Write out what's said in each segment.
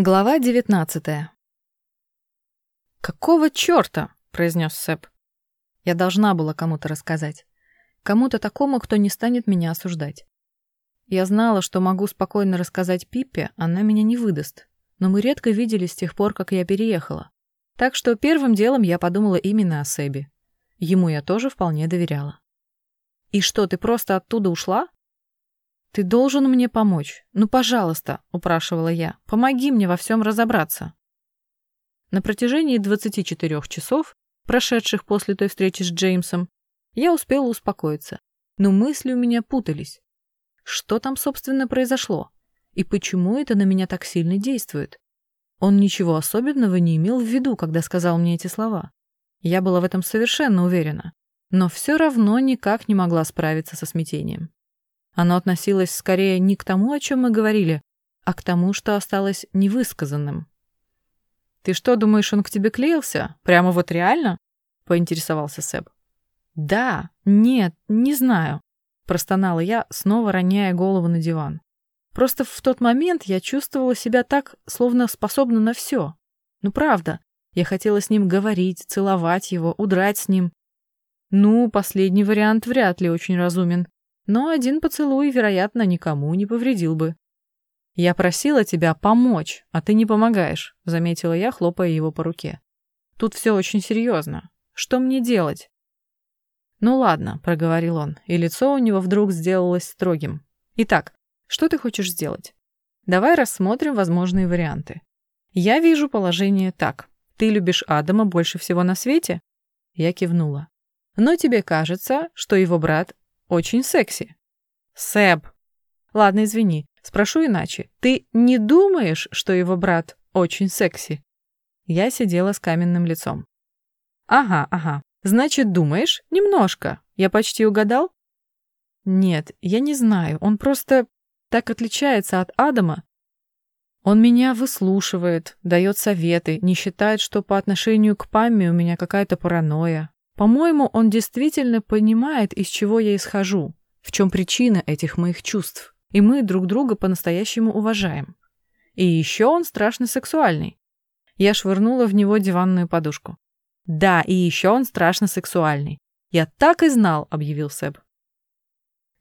Глава девятнадцатая. «Какого чёрта?» — произнес Сэп. Я должна была кому-то рассказать. Кому-то такому, кто не станет меня осуждать. Я знала, что могу спокойно рассказать Пиппе, она меня не выдаст. Но мы редко виделись с тех пор, как я переехала. Так что первым делом я подумала именно о Сэбе. Ему я тоже вполне доверяла. «И что, ты просто оттуда ушла?» «Ты должен мне помочь. Ну, пожалуйста», — упрашивала я, — «помоги мне во всем разобраться». На протяжении 24 часов, прошедших после той встречи с Джеймсом, я успела успокоиться, но мысли у меня путались. Что там, собственно, произошло? И почему это на меня так сильно действует? Он ничего особенного не имел в виду, когда сказал мне эти слова. Я была в этом совершенно уверена, но все равно никак не могла справиться со смятением. Оно относилось скорее не к тому, о чем мы говорили, а к тому, что осталось невысказанным. «Ты что, думаешь, он к тебе клеился? Прямо вот реально?» — поинтересовался Сэб. «Да, нет, не знаю», — простонала я, снова роняя голову на диван. «Просто в тот момент я чувствовала себя так, словно способна на все. Ну, правда, я хотела с ним говорить, целовать его, удрать с ним. Ну, последний вариант вряд ли очень разумен но один поцелуй, вероятно, никому не повредил бы. «Я просила тебя помочь, а ты не помогаешь», — заметила я, хлопая его по руке. «Тут все очень серьезно. Что мне делать?» «Ну ладно», — проговорил он, и лицо у него вдруг сделалось строгим. «Итак, что ты хочешь сделать? Давай рассмотрим возможные варианты. Я вижу положение так. Ты любишь Адама больше всего на свете?» Я кивнула. «Но тебе кажется, что его брат очень секси. Сэб. Ладно, извини. Спрошу иначе. Ты не думаешь, что его брат очень секси? Я сидела с каменным лицом. Ага, ага. Значит, думаешь? Немножко. Я почти угадал? Нет, я не знаю. Он просто так отличается от Адама. Он меня выслушивает, дает советы, не считает, что по отношению к Памме у меня какая-то паранойя. По-моему, он действительно понимает, из чего я исхожу, в чем причина этих моих чувств, и мы друг друга по-настоящему уважаем. И еще он страшно сексуальный. Я швырнула в него диванную подушку. Да, и еще он страшно сексуальный. Я так и знал, объявил Сэб.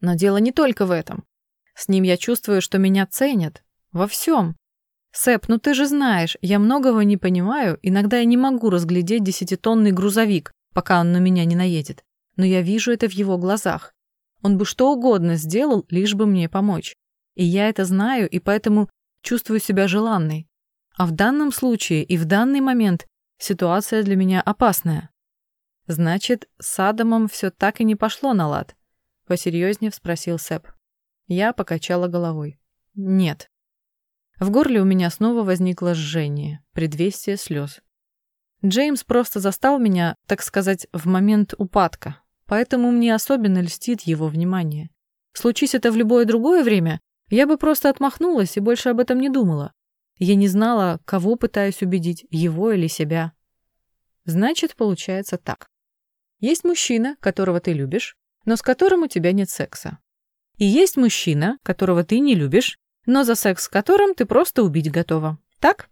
Но дело не только в этом. С ним я чувствую, что меня ценят. Во всем. Сэп, ну ты же знаешь, я многого не понимаю, иногда я не могу разглядеть десятитонный грузовик, пока он на меня не наедет. Но я вижу это в его глазах. Он бы что угодно сделал, лишь бы мне помочь. И я это знаю, и поэтому чувствую себя желанной. А в данном случае и в данный момент ситуация для меня опасная. Значит, с Адамом все так и не пошло на лад? Посерьезнее спросил Сэп. Я покачала головой. Нет. В горле у меня снова возникло жжение, предвестие слез. Джеймс просто застал меня, так сказать, в момент упадка, поэтому мне особенно льстит его внимание. Случись это в любое другое время, я бы просто отмахнулась и больше об этом не думала. Я не знала, кого пытаюсь убедить, его или себя. Значит, получается так. Есть мужчина, которого ты любишь, но с которым у тебя нет секса. И есть мужчина, которого ты не любишь, но за секс с которым ты просто убить готова. Так?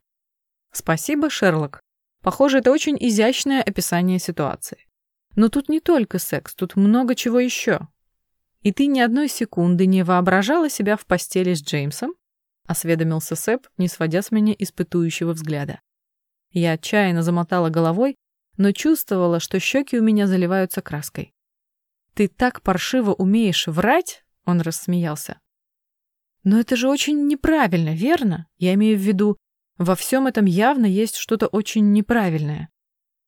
Спасибо, Шерлок. Похоже, это очень изящное описание ситуации. Но тут не только секс, тут много чего еще. И ты ни одной секунды не воображала себя в постели с Джеймсом? Осведомился Сэп, не сводя с меня испытующего взгляда. Я отчаянно замотала головой, но чувствовала, что щеки у меня заливаются краской. «Ты так паршиво умеешь врать?» — он рассмеялся. «Но это же очень неправильно, верно? Я имею в виду, во всем этом явно есть что-то очень неправильное.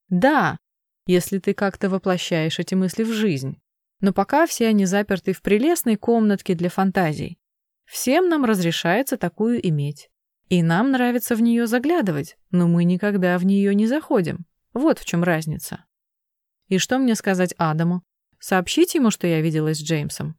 Да, если ты как-то воплощаешь эти мысли в жизнь. Но пока все они заперты в прелестной комнатке для фантазий. Всем нам разрешается такую иметь. И нам нравится в нее заглядывать, но мы никогда в нее не заходим. Вот в чем разница. И что мне сказать Адаму? Сообщить ему, что я виделась с Джеймсом?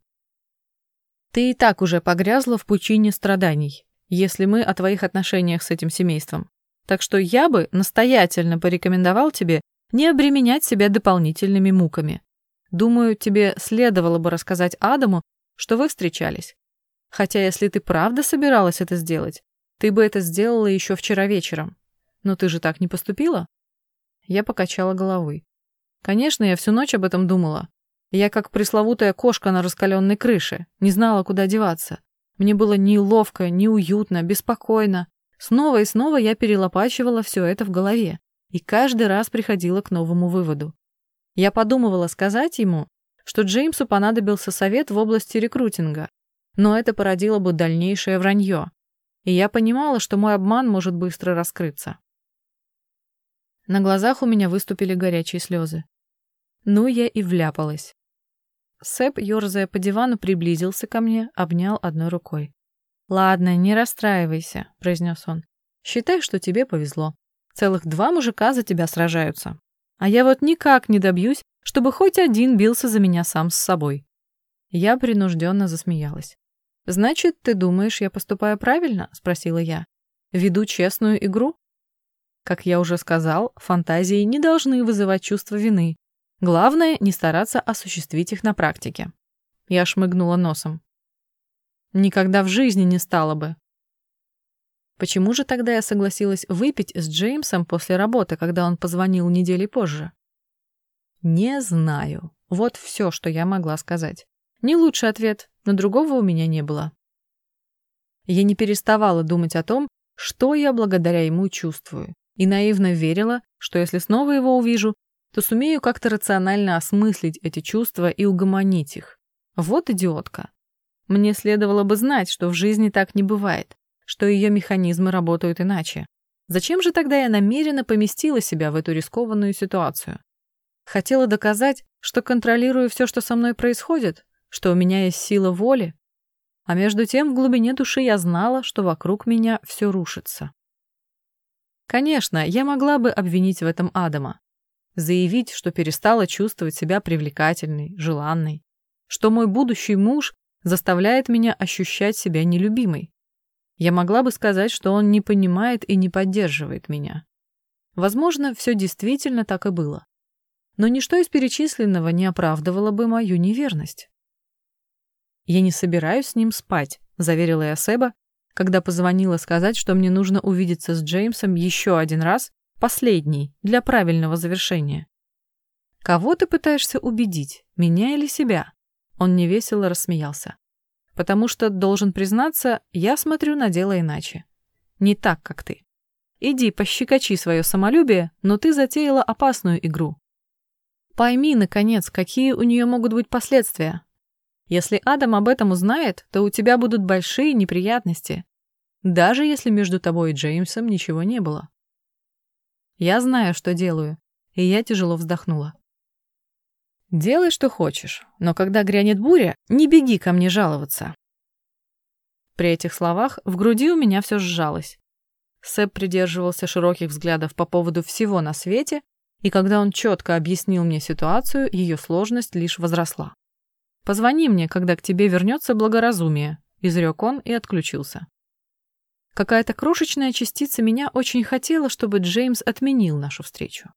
Ты и так уже погрязла в пучине страданий если мы о твоих отношениях с этим семейством. Так что я бы настоятельно порекомендовал тебе не обременять себя дополнительными муками. Думаю, тебе следовало бы рассказать Адаму, что вы встречались. Хотя если ты правда собиралась это сделать, Ты бы это сделала еще вчера вечером. Но ты же так не поступила?» Я покачала головой. Конечно, я всю ночь об этом думала. Я как пресловутая кошка на раскаленной крыше, не знала, куда деваться. Мне было неловко, неуютно, беспокойно. Снова и снова я перелопачивала все это в голове и каждый раз приходила к новому выводу. Я подумывала сказать ему, что Джеймсу понадобился совет в области рекрутинга, но это породило бы дальнейшее вранье, и я понимала, что мой обман может быстро раскрыться. На глазах у меня выступили горячие слезы. Ну, я и вляпалась. Сэп, ерзая по дивану, приблизился ко мне, обнял одной рукой. «Ладно, не расстраивайся», — произнес он. «Считай, что тебе повезло. Целых два мужика за тебя сражаются. А я вот никак не добьюсь, чтобы хоть один бился за меня сам с собой». Я принужденно засмеялась. «Значит, ты думаешь, я поступаю правильно?» — спросила я. «Веду честную игру?» Как я уже сказал, фантазии не должны вызывать чувство вины. Главное, не стараться осуществить их на практике. Я шмыгнула носом. Никогда в жизни не стала бы. Почему же тогда я согласилась выпить с Джеймсом после работы, когда он позвонил недели позже? Не знаю. Вот все, что я могла сказать. Не лучший ответ, но другого у меня не было. Я не переставала думать о том, что я благодаря ему чувствую и наивно верила, что если снова его увижу, то сумею как-то рационально осмыслить эти чувства и угомонить их. Вот идиотка. Мне следовало бы знать, что в жизни так не бывает, что ее механизмы работают иначе. Зачем же тогда я намеренно поместила себя в эту рискованную ситуацию? Хотела доказать, что контролирую все, что со мной происходит, что у меня есть сила воли. А между тем в глубине души я знала, что вокруг меня все рушится. Конечно, я могла бы обвинить в этом Адама. Заявить, что перестала чувствовать себя привлекательной, желанной. Что мой будущий муж заставляет меня ощущать себя нелюбимой. Я могла бы сказать, что он не понимает и не поддерживает меня. Возможно, все действительно так и было. Но ничто из перечисленного не оправдывало бы мою неверность. «Я не собираюсь с ним спать», — заверила я Себа, когда позвонила сказать, что мне нужно увидеться с Джеймсом еще один раз, последний, для правильного завершения. «Кого ты пытаешься убедить, меня или себя?» Он невесело рассмеялся. «Потому что, должен признаться, я смотрю на дело иначе. Не так, как ты. Иди, пощекочи свое самолюбие, но ты затеяла опасную игру. Пойми, наконец, какие у нее могут быть последствия. Если Адам об этом узнает, то у тебя будут большие неприятности, даже если между тобой и Джеймсом ничего не было. Я знаю, что делаю, и я тяжело вздохнула. Делай, что хочешь, но когда грянет буря, не беги ко мне жаловаться. При этих словах в груди у меня все сжалось. Сэп придерживался широких взглядов по поводу всего на свете, и когда он четко объяснил мне ситуацию, ее сложность лишь возросла. «Позвони мне, когда к тебе вернется благоразумие», — изрек он и отключился. Какая-то крошечная частица меня очень хотела, чтобы Джеймс отменил нашу встречу.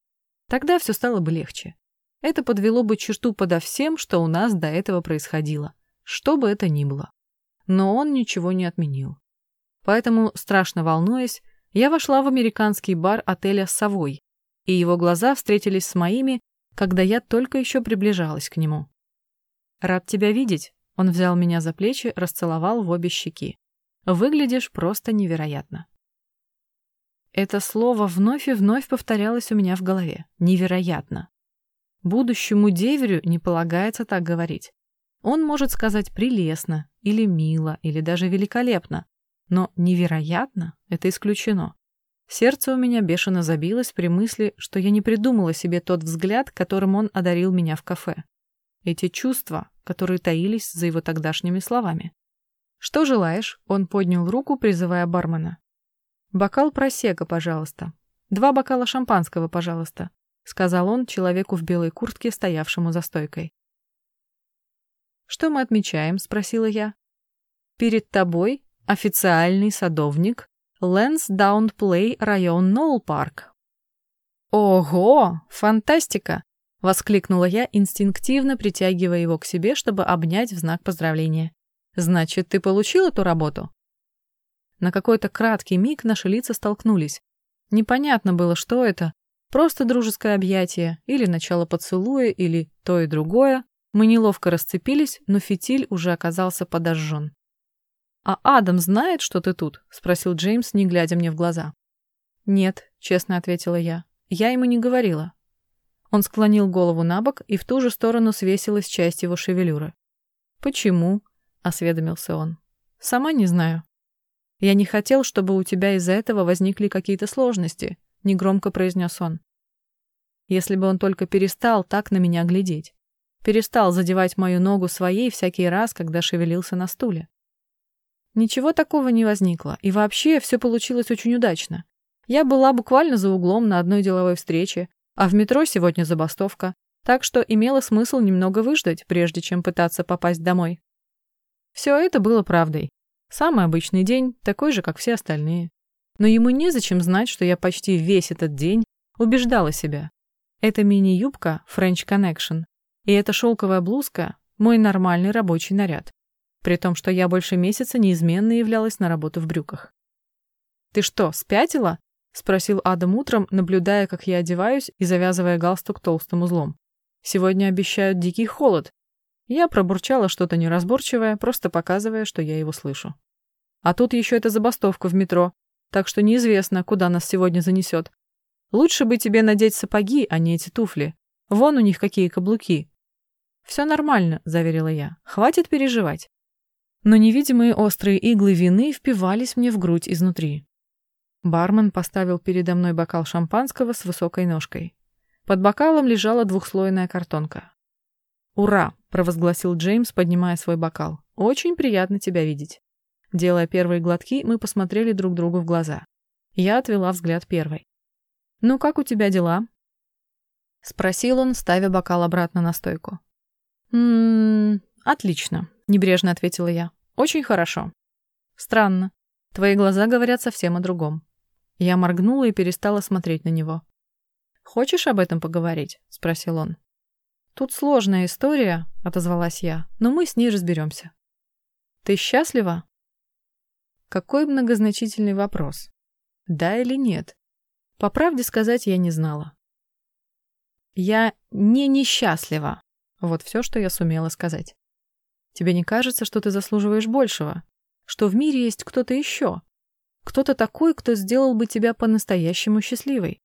Тогда все стало бы легче. Это подвело бы черту подо всем, что у нас до этого происходило, что бы это ни было. Но он ничего не отменил. Поэтому, страшно волнуясь, я вошла в американский бар отеля «Совой», и его глаза встретились с моими, когда я только еще приближалась к нему. «Рад тебя видеть», — он взял меня за плечи, расцеловал в обе щеки. Выглядишь просто невероятно. Это слово вновь и вновь повторялось у меня в голове. Невероятно. Будущему деверю не полагается так говорить. Он может сказать прелестно, или мило, или даже великолепно. Но невероятно — это исключено. Сердце у меня бешено забилось при мысли, что я не придумала себе тот взгляд, которым он одарил меня в кафе. Эти чувства, которые таились за его тогдашними словами. «Что желаешь?» Он поднял руку, призывая бармена. «Бокал просека, пожалуйста. Два бокала шампанского, пожалуйста», сказал он человеку в белой куртке, стоявшему за стойкой. «Что мы отмечаем?» — спросила я. «Перед тобой официальный садовник Лэнсдаун-Плей район Ноул-Парк». «Ого! Фантастика!» — воскликнула я, инстинктивно притягивая его к себе, чтобы обнять в знак поздравления. Значит, ты получил эту работу? На какой-то краткий миг наши лица столкнулись. Непонятно было, что это. Просто дружеское объятие, или начало поцелуя, или то и другое. Мы неловко расцепились, но фитиль уже оказался подожжен. «А Адам знает, что ты тут?» — спросил Джеймс, не глядя мне в глаза. «Нет», — честно ответила я. «Я ему не говорила». Он склонил голову на бок, и в ту же сторону свесилась часть его шевелюры. «Почему?» — осведомился он. «Сама не знаю». «Я не хотел, чтобы у тебя из-за этого возникли какие-то сложности», — негромко произнес он. Если бы он только перестал так на меня глядеть. Перестал задевать мою ногу своей всякий раз, когда шевелился на стуле. Ничего такого не возникло, и вообще все получилось очень удачно. Я была буквально за углом на одной деловой встрече, а в метро сегодня забастовка, так что имело смысл немного выждать, прежде чем пытаться попасть домой. Все это было правдой. Самый обычный день, такой же, как все остальные. Но ему незачем знать, что я почти весь этот день убеждала себя. Эта мини-юбка French Connection и эта шелковая блузка – мой нормальный рабочий наряд при том, что я больше месяца неизменно являлась на работу в брюках. «Ты что, спятила?» — спросил Адам утром, наблюдая, как я одеваюсь и завязывая галстук толстым узлом. «Сегодня обещают дикий холод». Я пробурчала что-то неразборчивое, просто показывая, что я его слышу. А тут еще эта забастовка в метро, так что неизвестно, куда нас сегодня занесет. Лучше бы тебе надеть сапоги, а не эти туфли. Вон у них какие каблуки. «Все нормально», — заверила я. «Хватит переживать» но невидимые острые иглы вины впивались мне в грудь изнутри. Бармен поставил передо мной бокал шампанского с высокой ножкой. Под бокалом лежала двухслойная картонка. «Ура!» — провозгласил Джеймс, поднимая свой бокал. «Очень приятно тебя видеть». Делая первые глотки, мы посмотрели друг другу в глаза. Я отвела взгляд первой. «Ну, как у тебя дела?» — спросил он, ставя бокал обратно на стойку. «Ммм, отлично небрежно ответила я. Очень хорошо. Странно. Твои глаза говорят совсем о другом. Я моргнула и перестала смотреть на него. Хочешь об этом поговорить? спросил он. Тут сложная история, отозвалась я, но мы с ней разберемся. Ты счастлива? Какой многозначительный вопрос. Да или нет? По правде сказать я не знала. Я не несчастлива. Вот все, что я сумела сказать. Тебе не кажется, что ты заслуживаешь большего? Что в мире есть кто-то еще? Кто-то такой, кто сделал бы тебя по-настоящему счастливой?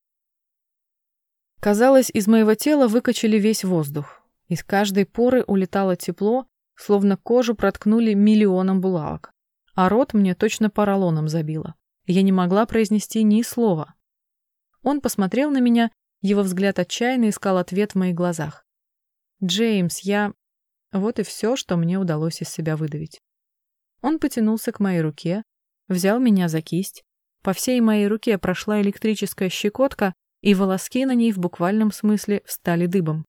Казалось, из моего тела выкачали весь воздух. Из каждой поры улетало тепло, словно кожу проткнули миллионом булавок. А рот мне точно поролоном забило. Я не могла произнести ни слова. Он посмотрел на меня, его взгляд отчаянно искал ответ в моих глазах. «Джеймс, я... Вот и все, что мне удалось из себя выдавить. Он потянулся к моей руке, взял меня за кисть. По всей моей руке прошла электрическая щекотка, и волоски на ней в буквальном смысле встали дыбом.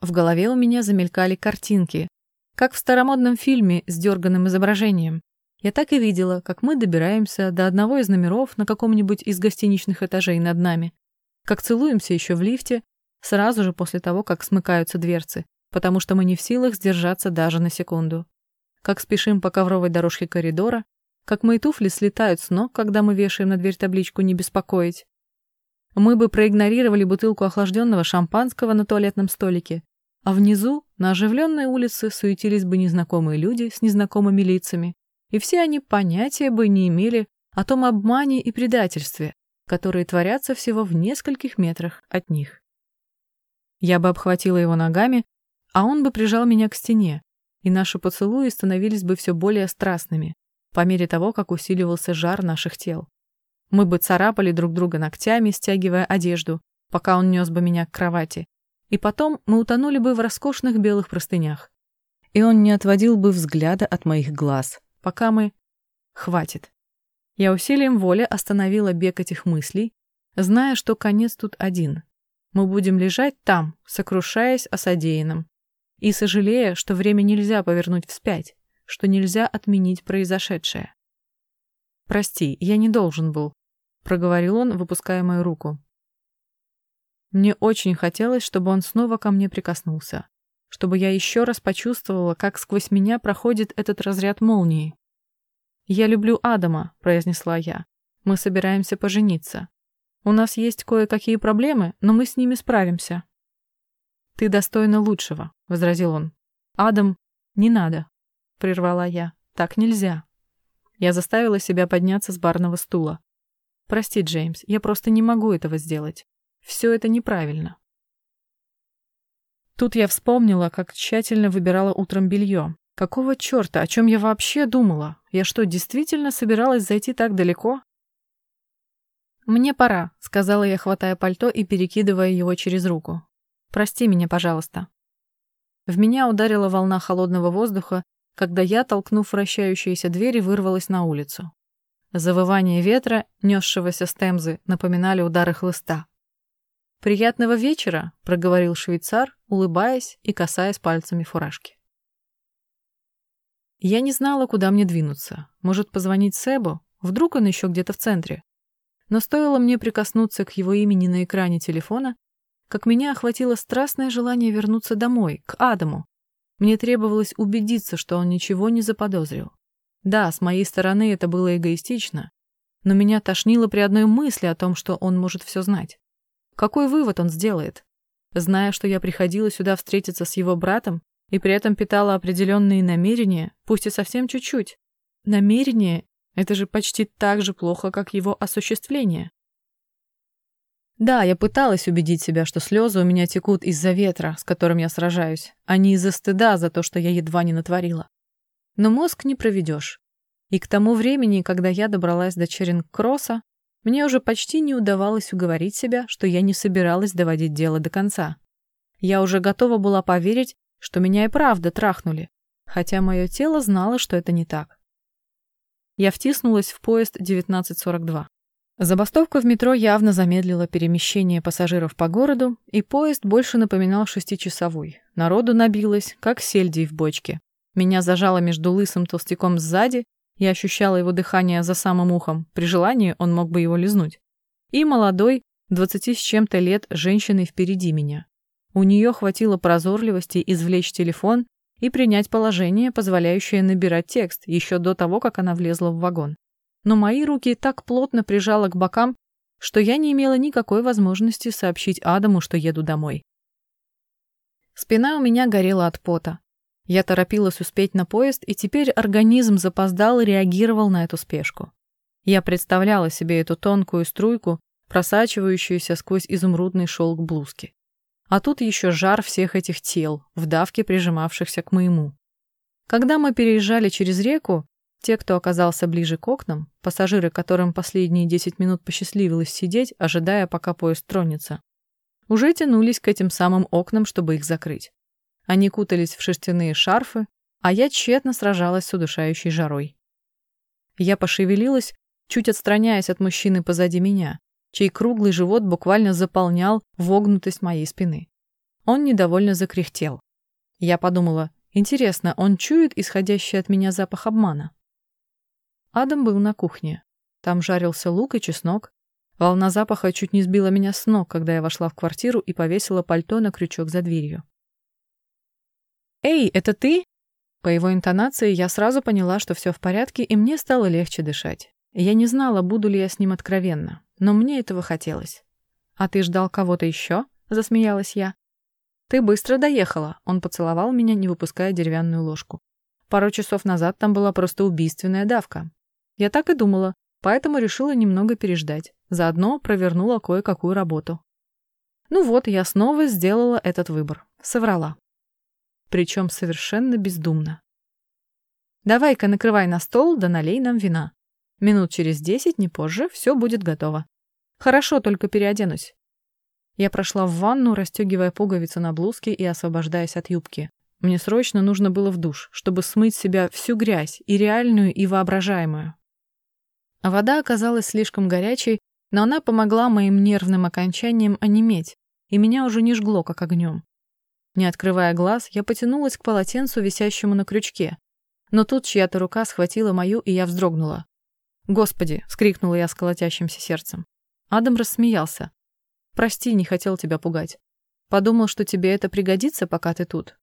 В голове у меня замелькали картинки, как в старомодном фильме с дерганным изображением. Я так и видела, как мы добираемся до одного из номеров на каком-нибудь из гостиничных этажей над нами, как целуемся еще в лифте, сразу же после того, как смыкаются дверцы, потому что мы не в силах сдержаться даже на секунду. Как спешим по ковровой дорожке коридора, как мои туфли слетают с ног, когда мы вешаем на дверь табличку «Не беспокоить». Мы бы проигнорировали бутылку охлажденного шампанского на туалетном столике, а внизу, на оживленной улице, суетились бы незнакомые люди с незнакомыми лицами, и все они понятия бы не имели о том обмане и предательстве, которые творятся всего в нескольких метрах от них. Я бы обхватила его ногами а он бы прижал меня к стене, и наши поцелуи становились бы все более страстными, по мере того, как усиливался жар наших тел. Мы бы царапали друг друга ногтями, стягивая одежду, пока он нес бы меня к кровати, и потом мы утонули бы в роскошных белых простынях. И он не отводил бы взгляда от моих глаз, пока мы... Хватит. Я усилием воли остановила бег этих мыслей, зная, что конец тут один. Мы будем лежать там, сокрушаясь о содеянном, и сожалея, что время нельзя повернуть вспять, что нельзя отменить произошедшее. «Прости, я не должен был», — проговорил он, выпуская мою руку. Мне очень хотелось, чтобы он снова ко мне прикоснулся, чтобы я еще раз почувствовала, как сквозь меня проходит этот разряд молнии. «Я люблю Адама», — произнесла я. «Мы собираемся пожениться. У нас есть кое-какие проблемы, но мы с ними справимся». «Ты достойна лучшего», — возразил он. «Адам, не надо», — прервала я. «Так нельзя». Я заставила себя подняться с барного стула. «Прости, Джеймс, я просто не могу этого сделать. Все это неправильно». Тут я вспомнила, как тщательно выбирала утром белье. Какого черта, о чем я вообще думала? Я что, действительно собиралась зайти так далеко? «Мне пора», — сказала я, хватая пальто и перекидывая его через руку. «Прости меня, пожалуйста». В меня ударила волна холодного воздуха, когда я, толкнув вращающиеся двери, вырвалась на улицу. Завывание ветра, несшегося с Темзы, напоминали удары хлыста. «Приятного вечера», — проговорил швейцар, улыбаясь и касаясь пальцами фуражки. Я не знала, куда мне двинуться. Может, позвонить Себу? Вдруг он еще где-то в центре. Но стоило мне прикоснуться к его имени на экране телефона, как меня охватило страстное желание вернуться домой, к Адаму. Мне требовалось убедиться, что он ничего не заподозрил. Да, с моей стороны это было эгоистично, но меня тошнило при одной мысли о том, что он может все знать. Какой вывод он сделает? Зная, что я приходила сюда встретиться с его братом и при этом питала определенные намерения, пусть и совсем чуть-чуть. Намерения — это же почти так же плохо, как его осуществление. Да, я пыталась убедить себя, что слезы у меня текут из-за ветра, с которым я сражаюсь, а не из-за стыда за то, что я едва не натворила. Но мозг не проведешь. И к тому времени, когда я добралась до Черинг-Кросса, мне уже почти не удавалось уговорить себя, что я не собиралась доводить дело до конца. Я уже готова была поверить, что меня и правда трахнули, хотя мое тело знало, что это не так. Я втиснулась в поезд 1942. Забастовка в метро явно замедлила перемещение пассажиров по городу, и поезд больше напоминал шестичасовой. Народу набилось, как сельдей в бочке. Меня зажало между лысым толстяком сзади я ощущала его дыхание за самым ухом. При желании он мог бы его лизнуть. И молодой, двадцати с чем-то лет, женщиной впереди меня. У нее хватило прозорливости извлечь телефон и принять положение, позволяющее набирать текст, еще до того, как она влезла в вагон. Но мои руки так плотно прижала к бокам, что я не имела никакой возможности сообщить Адаму, что еду домой. Спина у меня горела от пота. Я торопилась успеть на поезд, и теперь организм запоздал и реагировал на эту спешку. Я представляла себе эту тонкую струйку, просачивающуюся сквозь изумрудный шелк блузки. А тут еще жар всех этих тел, в давке прижимавшихся к моему. Когда мы переезжали через реку, те, кто оказался ближе к окнам, пассажиры, которым последние 10 минут посчастливилось сидеть, ожидая, пока поезд тронется, уже тянулись к этим самым окнам, чтобы их закрыть. Они кутались в шерстяные шарфы, а я тщетно сражалась с удушающей жарой. Я пошевелилась, чуть отстраняясь от мужчины позади меня, чей круглый живот буквально заполнял вогнутость моей спины. Он недовольно закряхтел. Я подумала, интересно, он чует исходящий от меня запах обмана? Адам был на кухне. Там жарился лук и чеснок. Волна запаха чуть не сбила меня с ног, когда я вошла в квартиру и повесила пальто на крючок за дверью. «Эй, это ты?» По его интонации я сразу поняла, что все в порядке, и мне стало легче дышать. Я не знала, буду ли я с ним откровенна, но мне этого хотелось. «А ты ждал кого-то еще?» — засмеялась я. «Ты быстро доехала», — он поцеловал меня, не выпуская деревянную ложку. Пару часов назад там была просто убийственная давка. Я так и думала, поэтому решила немного переждать. Заодно провернула кое-какую работу. Ну вот, я снова сделала этот выбор. Соврала причем совершенно бездумно. «Давай-ка накрывай на стол, да налей нам вина. Минут через десять, не позже, все будет готово. Хорошо, только переоденусь». Я прошла в ванну, расстегивая пуговицу на блузке и освобождаясь от юбки. Мне срочно нужно было в душ, чтобы смыть с себя всю грязь, и реальную, и воображаемую. Вода оказалась слишком горячей, но она помогла моим нервным окончаниям онеметь, и меня уже не жгло, как огнем. Не открывая глаз, я потянулась к полотенцу, висящему на крючке. Но тут чья-то рука схватила мою, и я вздрогнула. «Господи!» — вскрикнула я с колотящимся сердцем. Адам рассмеялся. «Прости, не хотел тебя пугать. Подумал, что тебе это пригодится, пока ты тут».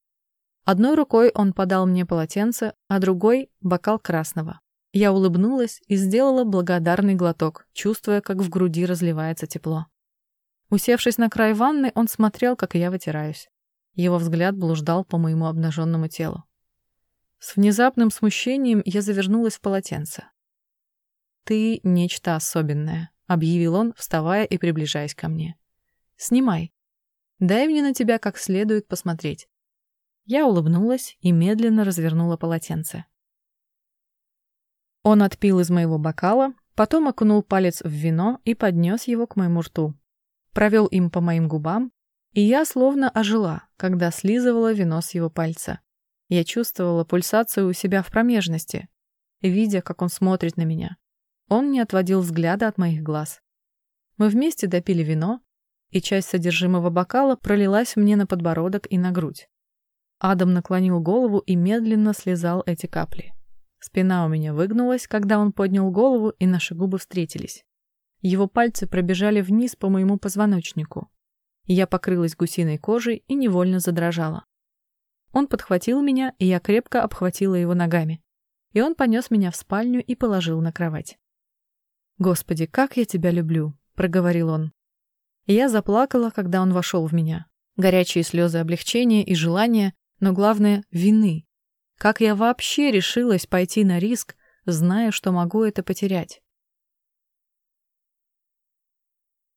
Одной рукой он подал мне полотенце, а другой — бокал красного. Я улыбнулась и сделала благодарный глоток, чувствуя, как в груди разливается тепло. Усевшись на край ванны, он смотрел, как я вытираюсь. Его взгляд блуждал по моему обнаженному телу. С внезапным смущением я завернулась в полотенце. «Ты нечто особенное», — объявил он, вставая и приближаясь ко мне. «Снимай. Дай мне на тебя как следует посмотреть». Я улыбнулась и медленно развернула полотенце. Он отпил из моего бокала, потом окунул палец в вино и поднес его к моему рту. Провел им по моим губам, и я словно ожила, когда слизывала вино с его пальца. Я чувствовала пульсацию у себя в промежности, видя, как он смотрит на меня. Он не отводил взгляда от моих глаз. Мы вместе допили вино, и часть содержимого бокала пролилась мне на подбородок и на грудь. Адам наклонил голову и медленно слезал эти капли. Спина у меня выгнулась, когда он поднял голову, и наши губы встретились. Его пальцы пробежали вниз по моему позвоночнику. Я покрылась гусиной кожей и невольно задрожала. Он подхватил меня, и я крепко обхватила его ногами. И он понес меня в спальню и положил на кровать. «Господи, как я тебя люблю!» — проговорил он. Я заплакала, когда он вошел в меня. Горячие слезы облегчения и желания, но главное — вины. Как я вообще решилась пойти на риск, зная, что могу это потерять?